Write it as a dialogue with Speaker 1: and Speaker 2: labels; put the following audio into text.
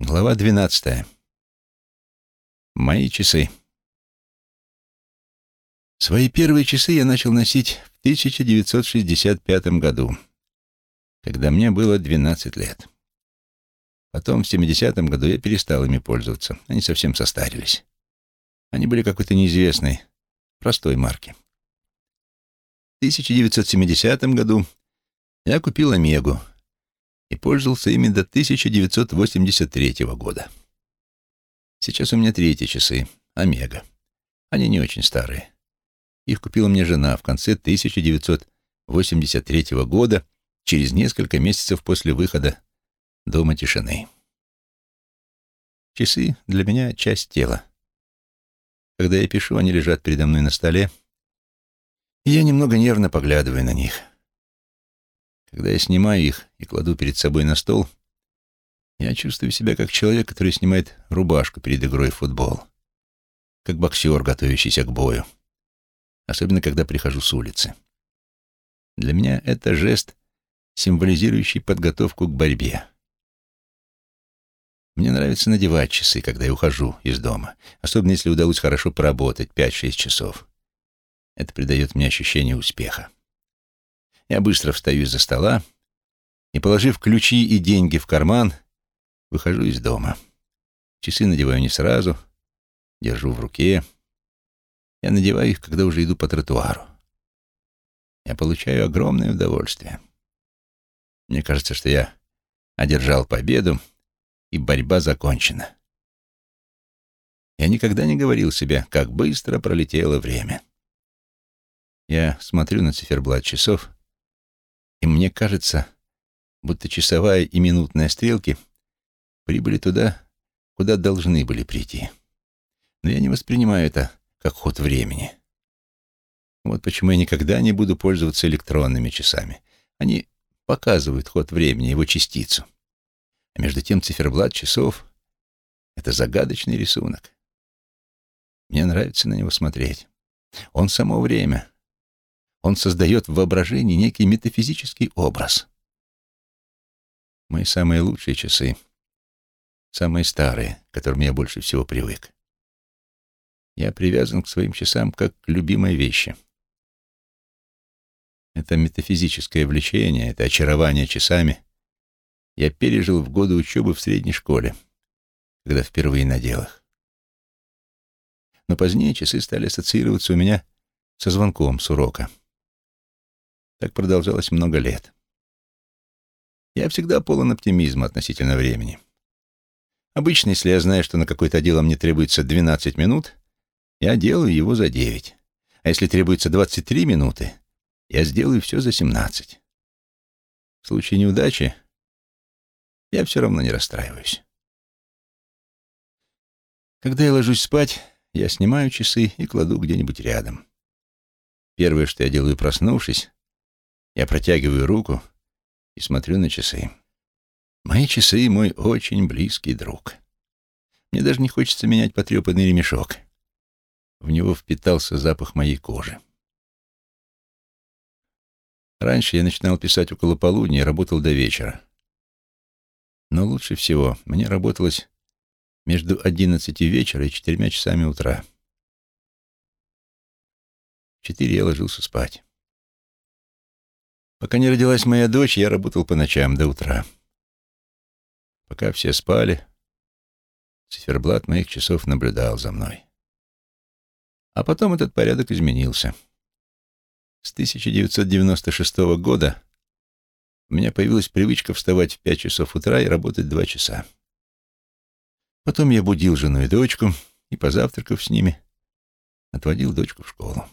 Speaker 1: Глава двенадцатая. Мои часы. Свои первые часы я начал носить в 1965 году, когда мне было 12 лет. Потом, в 70-м году, я перестал ими пользоваться. Они совсем состарились. Они были какой-то неизвестной, простой марки. В 1970 году я купил Омегу — и пользовался ими до 1983 года. Сейчас у меня третьи часы, Омега. Они не очень старые. Их купила мне жена в конце 1983 года, через несколько месяцев после выхода «Дома тишины». Часы для меня — часть тела. Когда я пишу, они лежат передо мной на столе, и я немного нервно поглядываю на них. Когда я снимаю их и кладу перед собой на стол, я чувствую себя как человек, который снимает рубашку перед игрой в футбол, как боксер, готовящийся к бою, особенно когда прихожу с улицы. Для меня это жест, символизирующий подготовку к борьбе. Мне нравится надевать часы, когда я ухожу из дома, особенно если удалось хорошо поработать 5-6 часов. Это придает мне ощущение успеха. Я быстро встаю из-за стола и, положив ключи и деньги в карман, выхожу из дома. Часы надеваю не сразу, держу в руке. Я надеваю их, когда уже иду по тротуару. Я получаю огромное удовольствие. Мне кажется, что я одержал победу, и борьба закончена. Я никогда не говорил себе, как быстро пролетело время. Я смотрю на циферблат часов и мне кажется, будто часовая и минутная стрелки прибыли туда, куда должны были прийти. Но я не воспринимаю это как ход времени. Вот почему я никогда не буду пользоваться электронными часами. Они показывают ход времени, его частицу. А между тем циферблат часов — это загадочный рисунок. Мне нравится на него смотреть. Он само время, он создает в воображении некий метафизический образ. Мои самые лучшие часы, самые старые, к которым я больше всего привык. Я привязан к своим часам как к любимой вещи. Это метафизическое влечение, это очарование часами я пережил в годы учебы в средней школе, когда впервые надел их. Но позднее часы стали ассоциироваться у меня со звонком с урока. Так продолжалось много лет. Я всегда полон оптимизма относительно времени. Обычно, если я знаю, что на какое-то дело мне требуется 12 минут, я делаю его за 9. А если требуется 23 минуты, я сделаю все за 17. В случае неудачи я все равно не расстраиваюсь. Когда я ложусь спать, я снимаю часы и кладу где-нибудь рядом. Первое, что я делаю, проснувшись, я протягиваю руку и смотрю на часы. Мои часы — мой очень близкий друг. Мне даже не хочется менять потрепанный ремешок. В него впитался запах моей кожи. Раньше я начинал писать около полудня и работал до вечера. Но лучше всего мне работалось между одиннадцатью вечера и четырьмя часами утра. В четыре я ложился спать. Пока не родилась моя дочь, я работал по ночам до утра. Пока все спали, циферблат моих часов наблюдал за мной. А потом этот порядок изменился. С 1996 года у меня появилась привычка вставать в пять часов утра и работать два часа. Потом я будил жену и дочку, и, позавтракав с ними, отводил дочку в школу.